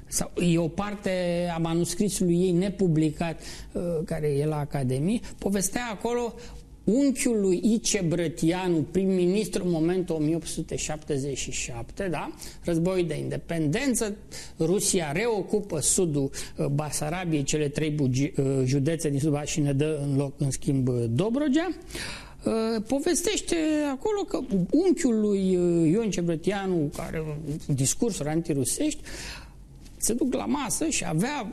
sau e o parte a manuscrisului ei nepublicat uh, care e la Academie, povestea acolo unchiul lui Ice Brătianu, prim-ministru în momentul 1877, da? războiul de independență, Rusia reocupă sudul uh, Basarabiei, cele trei bugi, uh, județe din sud și ne dă în loc, în schimb, Dobrogea. Povestește acolo că unchiul lui Ion Cebrătianu, care discursuri antirusești, se duc la masă și avea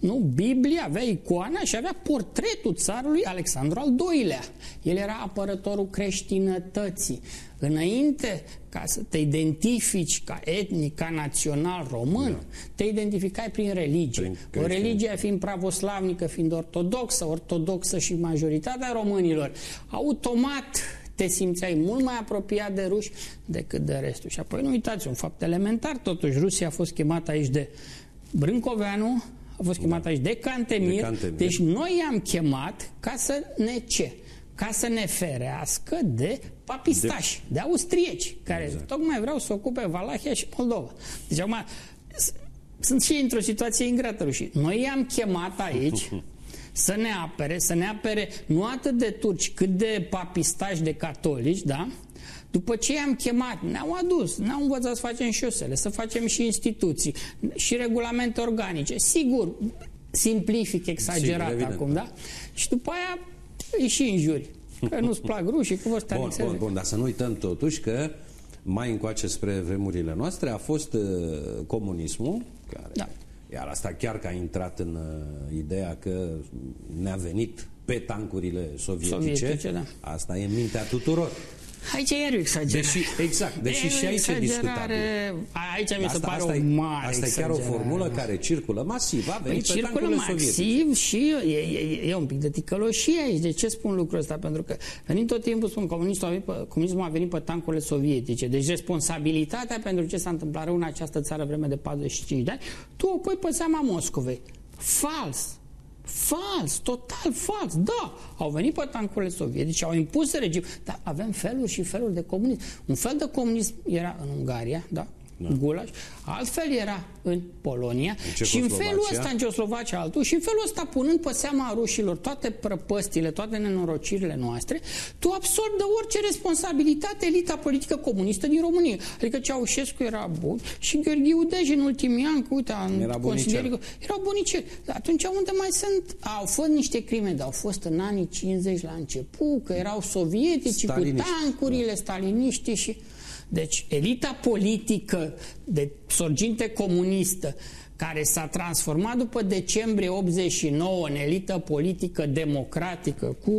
nu, Biblia, avea icoana și avea portretul țarului Alexandru al II-lea. El era apărătorul creștinătății. Înainte ca să te identifici ca etnic, ca național român, da. te identificai prin religie. Prin o religie fiind pravoslavnică, fiind ortodoxă, ortodoxă și majoritatea românilor, automat te simțeai mult mai apropiat de ruși decât de restul. Și apoi nu uitați, un fapt elementar, totuși Rusia a fost chemată aici de Brâncoveanu, a fost chemat da. aici de Cantemir, de Cantemir, deci noi i-am chemat ca să ne ce? Ca să ne ferească de papistași, de, de austrieci, care exact. tocmai vreau să ocupe Valahia și Moldova. Deci acum sunt și într-o situație ingrată rușii. Noi i-am chemat aici <laughs> să ne apere, să ne apere nu atât de turci cât de papistași de catolici, da? După ce i-am chemat, ne-au adus, ne-au învățat să facem șosele, să facem și instituții, și regulamente organice. Sigur, simplific, exagerat Sigur, acum, da? Și după aia îi și înjuri. Că nu-ți plac rușii, că vă bun, bun, bun, dar să nu uităm totuși că mai încoace spre vremurile noastre a fost uh, comunismul, care, da. iar asta chiar că a intrat în uh, ideea că ne-a venit pe tancurile sovietice, sovietice da. asta e în mintea tuturor. Aici e o exagerare. Deși, exact, deși și aici e discutabil. Aici mi se asta, pare asta o mare Asta e chiar o formulă care circulă masiv. A venit păi circulă masiv sovietice. și e, e, e un pic de ticăloșie aici. De ce spun lucrul ăsta? Pentru că venind tot timpul spun comunismul a venit pe, comunismul a venit pe tancurile sovietice. Deci responsabilitatea pentru ce s-a întâmplat rău în această țară vreme de 45 de ani, tu o pui pe seama Moscovei. Fals. Fals, total fals. Da, au venit pe tancurile sovietice, au impus regim, dar avem feluri și feluri de comunism. Un fel de comunism era în Ungaria, da, da. Gulaș, altfel era în Polonia în și în felul ăsta în Ceoslovacia altul și în felul ăsta punând pe seama rușilor toate prăpăstile, toate nenorocirile noastre, tu absorbi de orice responsabilitate elita politică comunistă din România. Adică Ceaușescu era bun și Gheorghiu Dej în ultimii ani, uite, în era bunicel. Erau buniceli. Dar atunci unde mai sunt? Au fost niște crime, dar au fost în anii 50 la început, că erau sovietici cu tancurile, da. staliniștii și... Deci, elita politică de sorginte comunistă care s-a transformat după decembrie 89 în elită politică democratică cu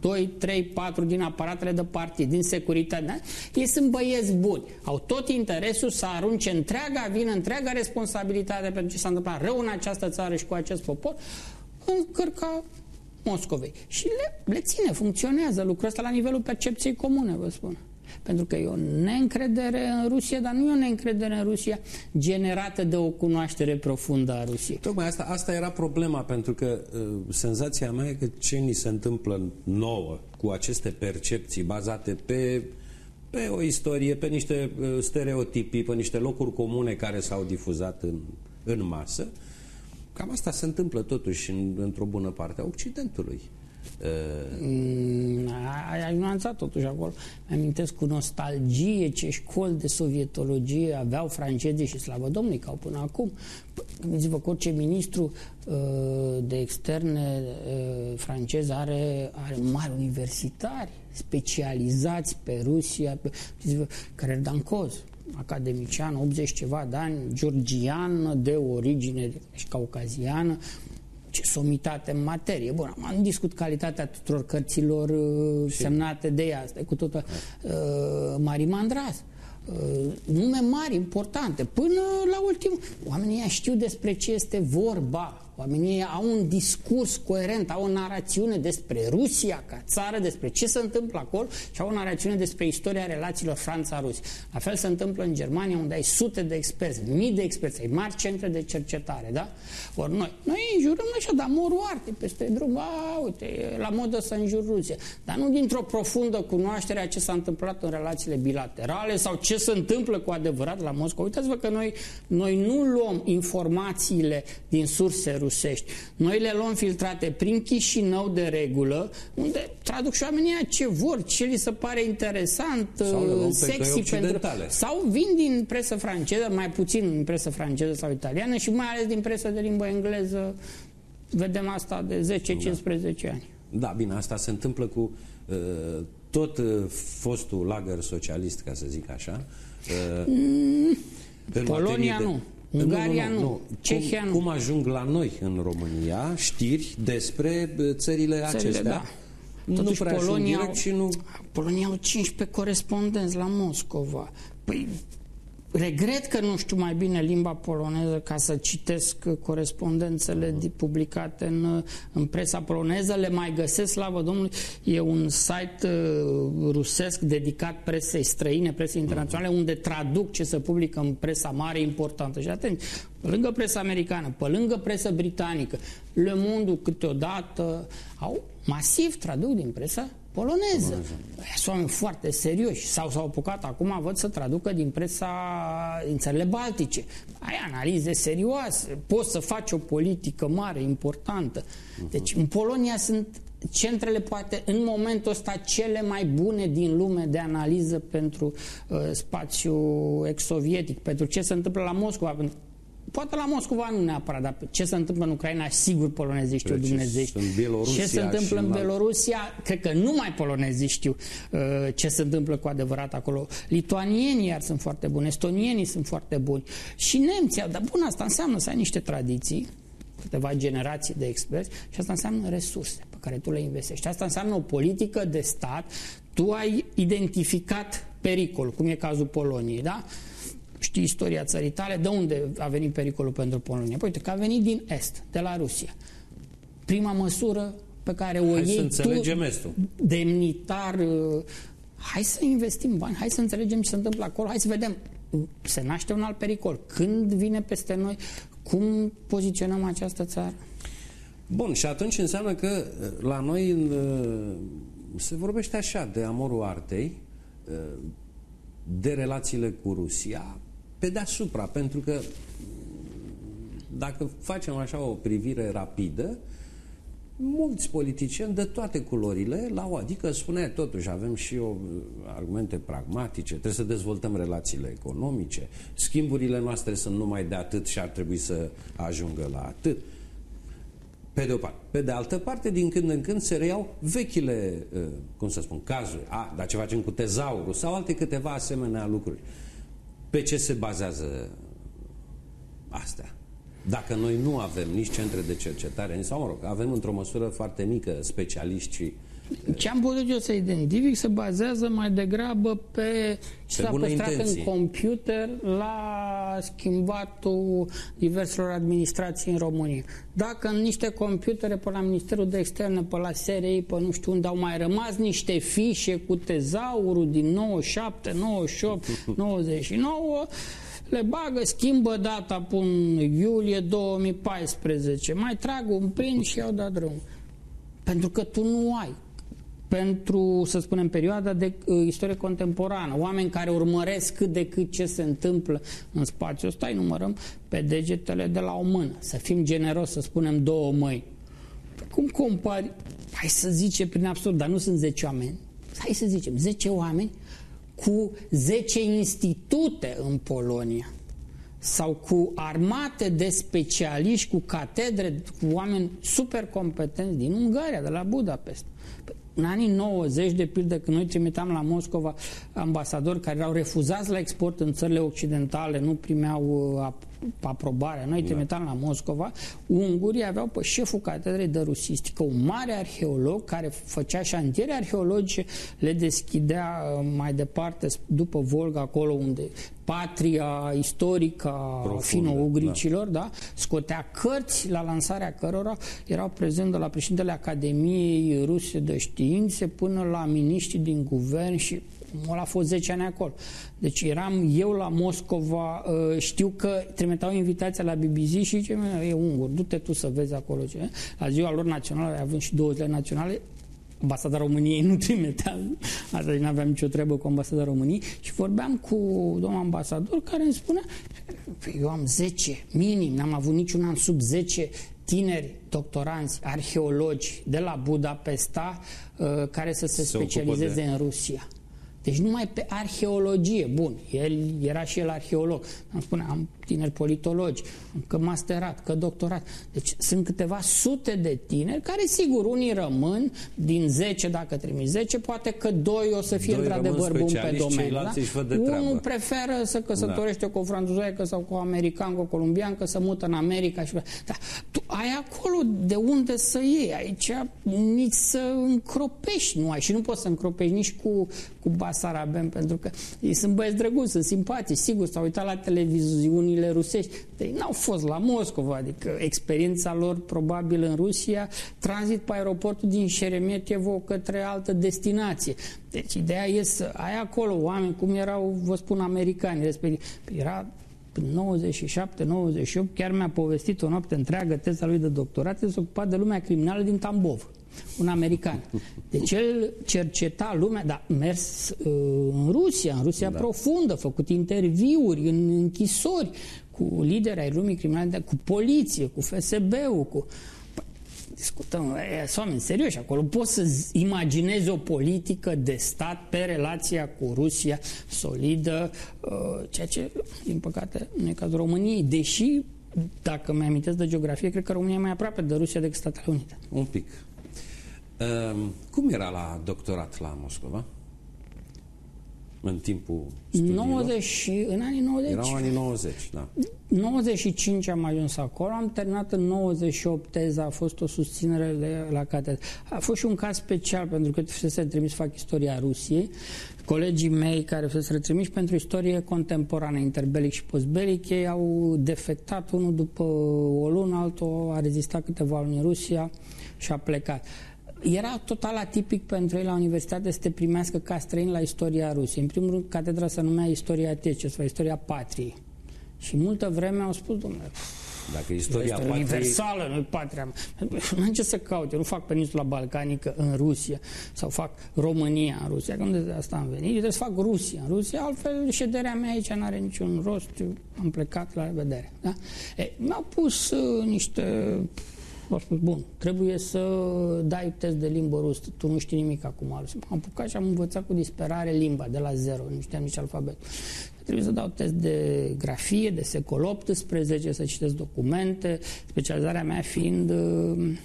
2, 3, 4 din aparatele de partid, din securitate, da? ei sunt băieți buni. Au tot interesul să arunce întreaga vină, întreaga responsabilitate pentru ce s-a întâmplat rău în această țară și cu acest popor în cărca Moscovei. Și le, le ține, funcționează lucrul ăsta la nivelul percepției comune, vă spun. Pentru că e o neîncredere în Rusia, dar nu e o neîncredere în Rusia generată de o cunoaștere profundă a Rusiei. Tocmai asta, asta era problema, pentru că uh, senzația mea e că ce ni se întâmplă nouă cu aceste percepții bazate pe pe o istorie, pe niște uh, stereotipii, pe niște locuri comune care s-au difuzat în, în masă, cam asta se întâmplă totuși în, într-o bună parte a Occidentului. Mm, ai nuanțat totuși acolo. Mi-amintesc cu nostalgie ce școli de sovietologie aveau francezii și slavă Domnului, că au până acum. Gândiți-vă că orice ministru uh, de externe uh, francez are, are mari universitari specializați pe Rusia, pe, care Dancoz, academician, 80 ceva de ani, georgian, de origine și caucaziană, ce somitate în materie. Bun, am discut calitatea tuturor cărților uh, semnate de ea, asta cu toată uh, Mari Mandras. Uh, nume mari, importante, până la ultim. Oamenii știu despre ce este vorba Oamenii au un discurs coerent, au o narațiune despre Rusia ca țară, despre ce se întâmplă acolo și au o narațiune despre istoria relațiilor Franța-Rusia. La fel se întâmplă în Germania, unde ai sute de experți, mii de experți, ai mari centre de cercetare, da? Ori noi, noi înjurăm așa, dar mor oarte peste drum, a, uite, la modă să înjur Rusia. Dar nu dintr-o profundă cunoaștere a ce s-a întâmplat în relațiile bilaterale sau ce se întâmplă cu adevărat la Moscova. Uitați-vă că noi, noi nu luăm informațiile din surse rusești. Noi le luăm filtrate prin Chișinău de regulă, unde traduc și oamenii ce vor, ce li se pare interesant, sau sexy pentru... Sau vin din presă franceză, mai puțin din presă franceză sau italiană și mai ales din presă de limbă engleză. Vedem asta de 10-15 da. ani. Da, bine, asta se întâmplă cu uh, tot uh, fostul lagăr socialist, ca să zic așa. Uh, mm, Polonia de... nu. Ungaria nu, nu, nu. nu. Cehia cum, nu. Cum ajung la noi în România știri despre țările, țările acestea? Da. Totuși, nu prea Polonia, direct și nu... Polonia au 15 corespondenți la Moscova. Păi Regret că nu știu mai bine limba poloneză ca să citesc corespondențele uh-huh. publicate în, în presa poloneză. Le mai găsesc, slavă Domnului, e un site uh, rusesc dedicat presei străine, presei internaționale, uh-huh. unde traduc ce se publică în presa mare importantă. Și atent, pe lângă presa americană, pe lângă presa britanică, Le Monde câteodată au masiv traduc din presa poloneză. Sunt oameni foarte serioși. Sau s-au apucat acum, văd, să traducă din presa din țările baltice. Ai analize serioase. Poți să faci o politică mare, importantă. Deci în Polonia sunt centrele poate în momentul ăsta cele mai bune din lume de analiză pentru uh, spațiul ex-sovietic, pentru ce se întâmplă la Moscova, Poate la Moscova nu neapărat, dar ce se întâmplă în Ucraina, sigur polonezii știu dumnezești. Ce se întâmplă în Belorusia, cred că numai polonezii știu uh, ce se întâmplă cu adevărat acolo. Lituanienii iar sunt foarte buni, estonienii sunt foarte buni. Și nemții, dar bun, asta înseamnă să ai niște tradiții, câteva generații de experți și asta înseamnă resurse pe care tu le investești. Asta înseamnă o politică de stat. Tu ai identificat pericol, cum e cazul Poloniei, da? Știi istoria țării tale, de unde a venit pericolul pentru Polonia? Păi uite, că a venit din Est, de la Rusia. Prima măsură pe care o hai iei să tu, estul. demnitar, uh, hai să investim bani, hai să înțelegem ce se întâmplă acolo, hai să vedem, se naște un alt pericol. Când vine peste noi? Cum poziționăm această țară? Bun, și atunci înseamnă că uh, la noi uh, se vorbește așa de amorul artei, de relațiile cu Rusia, pe deasupra, pentru că dacă facem așa o privire rapidă, mulți politicieni de toate culorile la o adică spune totuși avem și o, argumente pragmatice, trebuie să dezvoltăm relațiile economice, schimburile noastre sunt numai de atât și ar trebui să ajungă la atât. Pe de o parte. Pe de altă parte, din când în când se reiau vechile, uh, cum să spun, cazuri. A, dar ce facem cu tezaurul sau alte câteva asemenea lucruri. Pe ce se bazează astea? Dacă noi nu avem nici centre de cercetare, sau, mă rog, avem într-o măsură foarte mică specialiști ce am putut eu să identific se bazează mai degrabă pe ce s-a păstrat intenții. în computer la schimbatul diverselor administrații în România. Dacă în niște computere pe la Ministerul de Externe, pe la SRI, pe nu știu unde au mai rămas niște fișe cu tezaurul din 97, 98, 99, le bagă, schimbă data, pun iulie 2014, mai trag un print și iau dat drum. Pentru că tu nu ai pentru, să spunem, perioada de uh, istorie contemporană. Oameni care urmăresc cât de cât ce se întâmplă în spațiul ăsta, îi numărăm pe degetele de la o mână. Să fim generoși, să spunem două mâini. Cum compari, hai să zice prin absurd, dar nu sunt 10 oameni, hai să zicem 10 oameni cu 10 institute în Polonia sau cu armate de specialiști, cu catedre, cu oameni super competenți din Ungaria, de la Budapest. În anii 90, de pildă, când noi trimiteam la Moscova ambasadori care erau refuzați la export în țările occidentale, nu primeau uh, aprobarea, noi da. trimiteam la Moscova, ungurii aveau pe șeful catedrei de rusistică, un mare arheolog care făcea șantiere arheologice, le deschidea uh, mai departe după Volga, acolo unde patria istorică a fino-ugricilor, da. da? scotea cărți la lansarea cărora erau prezent de la președintele Academiei Ruse de Științe până la miniștri din guvern și Omul a fost 10 ani acolo. Deci eram eu la Moscova, uh, știu că trimiteau invitația la BBC și ce e ungur, du-te tu să vezi acolo ce. La ziua lor națională, având și două zile naționale, ambasada României nu trimitea, asta nu aveam nicio treabă cu ambasada României și vorbeam cu domnul ambasador care îmi spunea eu am 10, minim, n-am avut niciun an sub 10 tineri doctoranți, arheologi de la Budapesta uh, care să se, se specializeze de... în Rusia. Deci numai pe arheologie. Bun, el era și el arheolog. Am spune, am tineri politologi, că masterat, că doctorat. Deci sunt câteva sute de tineri care, sigur, unii rămân din 10, dacă trimis 10, poate că doi o să fie într-adevăr bun pe domeniu. Da? Unul preferă să căsătorește da. cu o franțuzoică sau cu o american, cu o columbiancă, să mută în America. Și... Da, tu ai acolo de unde să iei. Aici nici să încropești nu ai. Și nu poți să încropești nici cu, cu Basarabem, pentru că ei sunt băieți drăguți, sunt simpatici. Sigur, s-au uitat la televiziuni companiile rusești. Ei n-au fost la Moscova, adică experiența lor probabil în Rusia, tranzit pe aeroportul din Șeremetievo către altă destinație. Deci ideea e să ai acolo oameni cum erau, vă spun, americani, respectiv. Era 97-98, chiar mi-a povestit o noapte întreagă teza lui de doctorat, se ocupa de lumea criminală din Tambov un american. Deci el cerceta lumea, dar mers uh, în Rusia, în Rusia da. profundă, făcut interviuri în închisori cu lideri ai lumii criminale, cu poliție, cu FSB-ul, cu discutăm, e, sunt oameni serioși acolo, poți să imaginezi o politică de stat pe relația cu Rusia solidă, uh, ceea ce, din păcate, nu e cazul României, deși, dacă mi-amintesc de geografie, cred că România e mai aproape de Rusia decât Statele Unite. Un pic. Ehm, cum era la doctorat la Moscova? În timpul studiilor? 90, în anii 90. Erau anii 90, da. 95 am ajuns acolo, am terminat în 98 teza, a fost o susținere de, la catedră. A fost și un caz special pentru că fusese trimis fac istoria Rusiei. Colegii mei care fusese trimiși pentru istorie contemporană, interbelic și postbelic, ei au defectat unul după o lună, altul a rezistat câteva luni în Rusia și a plecat era total atipic pentru ei la universitate să te primească ca străin la istoria Rusiei. În primul rând, catedra se numea Istoria Atece sau Istoria Patriei. Și multă vreme au spus, domnule, dacă istoria este patriei... universală, nu patria. <laughs> Nu am ce să caut. Eu nu fac peninsula balcanică în Rusia sau fac România în Rusia, că unde de asta am venit. Eu trebuie să fac Rusia în Rusia, altfel șederea mea aici nu are niciun rost. Eu am plecat la vedere. Da? E, mi-au pus uh, niște au spus, bun, trebuie să dai test de limbă rusă, tu nu știi nimic acum. Am apucat și am învățat cu disperare limba, de la zero, nu știam nici alfabet. Trebuie să dau test de grafie, de secol 18, să citesc documente, specializarea mea fiind uh,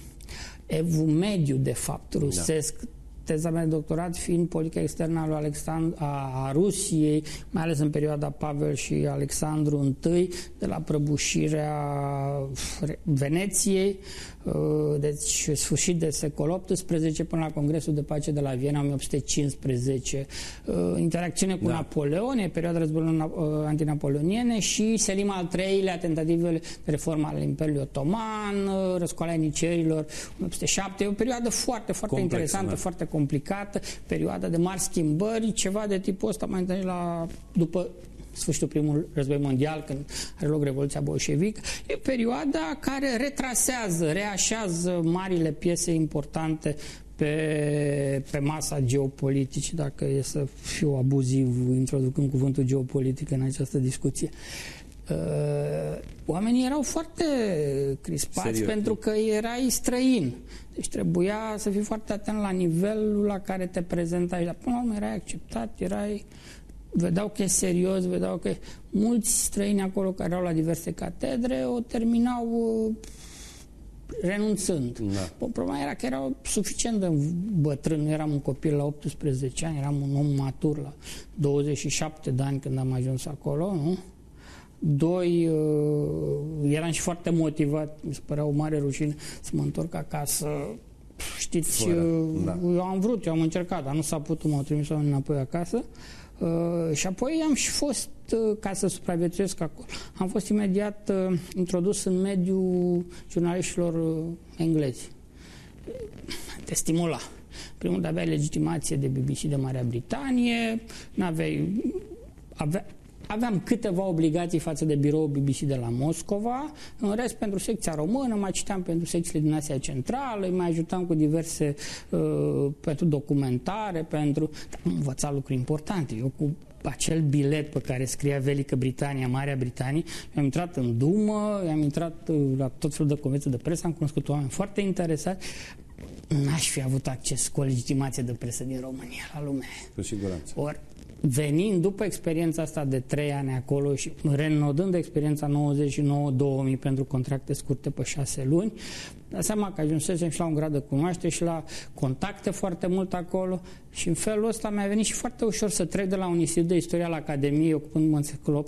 evu mediu, de fapt, rusesc, da teza mea de doctorat fiind politica externă a, lui Alexand- a, a Rusiei, mai ales în perioada Pavel și Alexandru I, de la prăbușirea Veneției, uh, deci sfârșit de secol XVIII până la Congresul de Pace de la Viena 1815. Uh, interacțiune cu da. Napoleon, perioada războiului uh, antinapoleoniene și Selim al III-lea, tentativele de reformă ale Imperiului Otoman, răscoalea nicerilor 1807. E o perioadă foarte, foarte Complex, interesantă, da. foarte complicată, perioada de mari schimbări, ceva de tipul ăsta mai întâlnit la, după sfârșitul primul război mondial, când are loc Revoluția Bolșevică, e perioada care retrasează, reașează marile piese importante pe, pe masa geopolitici, dacă e să fiu abuziv introducând cuvântul geopolitic în această discuție. Uh, oamenii erau foarte crispați Serios. pentru că erai străin. Deci trebuia să fii foarte atent la nivelul la care te prezentai. Dar până la urmă erai acceptat, erai vedeau că e serios, vedeau că mulți străini acolo care erau la diverse catedre o terminau uh, renunțând. Da. Problema era că erau suficient de bătrân, nu eram un copil la 18 ani, eram un om matur la 27 de ani când am ajuns acolo, nu? Doi, uh, eram și foarte motivat, mi se părea o mare rușine să mă întorc acasă. Știți, Fără, uh, da. eu am vrut, eu am încercat, dar nu s-a putut, m-au trimis înapoi acasă. Uh, și apoi am și fost, uh, ca să supraviețuiesc acolo, am fost imediat uh, introdus în mediul jurnaliștilor uh, englezi. Te stimula. Primul de aveai legitimație de BBC de Marea Britanie, n-aveai, avea, aveam câteva obligații față de birou BBC de la Moscova, în rest pentru secția română, mai citeam pentru secțiile din Asia Centrală, mai ajutam cu diverse uh, pentru documentare, pentru... Dar am învățat lucruri importante. Eu cu acel bilet pe care scria Velică Britania, Marea Britanie, am intrat în Dumă, am intrat uh, la tot felul de convenții de presă, am cunoscut oameni foarte interesați, n-aș fi avut acces cu o legitimație de presă din România la lume. Cu siguranță. Or, venind după experiența asta de trei ani acolo și renodând experiența 99-2000 pentru contracte scurte pe șase luni, da seama că ajunsesem și la un grad de cunoaște și la contacte foarte mult acolo și în felul ăsta mi-a venit și foarte ușor să trec de la un institut de istorie la Academie, ocupând-mă în secolul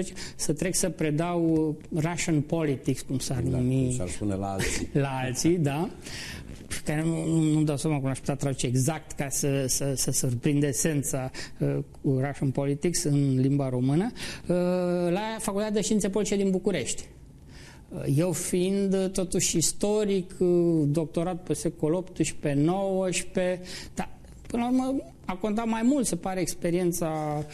18-19, să trec să predau Russian Politics, cum s-ar da, numi. S-ar spune la alții. <laughs> la alții, da care nu, nu, nu dau seama cum aș putea traduce exact ca să, să, să surprinde esența uh, cu Russian Politics în limba română, uh, la Facultatea de Științe Politice din București. Uh, eu fiind totuși istoric, uh, doctorat pe secol XVIII-XIX, dar până la urmă a contat mai mult, se pare, experiența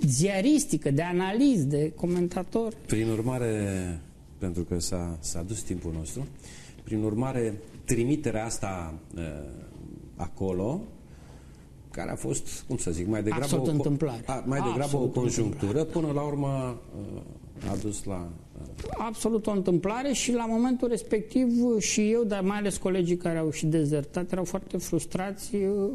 ziaristică, de analiz, de comentator. Prin urmare, pentru că s-a, s-a dus timpul nostru, prin urmare, trimiterea asta uh, acolo, care a fost, cum să zic, mai degrabă, Absolut o, întâmplare. A, mai degrabă Absolut o conjunctură, până la urmă uh, a dus la... Uh... Absolut o întâmplare și la momentul respectiv și eu, dar mai ales colegii care au și dezertat, erau foarte frustrați uh,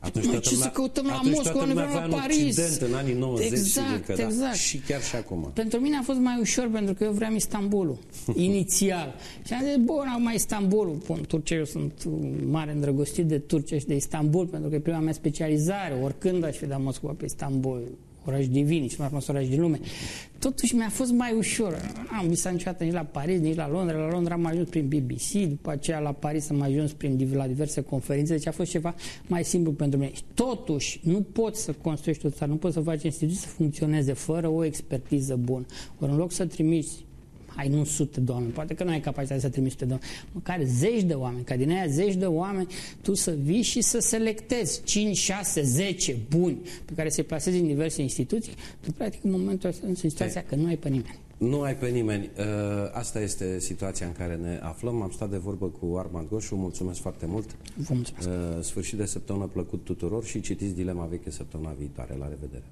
atunci Mă, ce să căutăm la Moscova, nu la Paris. în anii 90 exact, și, da, exact. și chiar și acum. Pentru mine a fost mai ușor, pentru că eu vreau Istanbulul, <laughs> inițial. Și am zis, bun, acum Istanbulul. În Turcia eu sunt mare îndrăgostit de Turcia și de Istanbul, pentru că e prima mea specializare. Oricând aș fi dat Moscova pe Istanbul oraș divin, cel mai frumos oraș din lume. Totuși mi-a fost mai ușor. Am visat niciodată nici la Paris, nici la Londra. La Londra am ajuns prin BBC, după aceea la Paris am ajuns prin, la diverse conferințe, deci a fost ceva mai simplu pentru mine. Totuși, nu poți să construiești o țară, nu poți să faci instituții să funcționeze fără o expertiză bună. Ori în loc să trimiți ai nu sute de oameni, poate că nu ai capacitatea să trimiți sute de oameni, măcar zeci de oameni, ca din aia zeci de oameni, tu să vii și să selectezi 5, 6, 10 buni pe care să-i plasezi în diverse instituții, tu practic în momentul ăsta în situația că nu ai pe nimeni. Nu ai pe nimeni. Uh, asta este situația în care ne aflăm. Am stat de vorbă cu Armand Goșu. Mulțumesc foarte mult. Vă mulțumesc. Uh, sfârșit de săptămână plăcut tuturor și citiți Dilema Veche săptămâna viitoare. La revedere.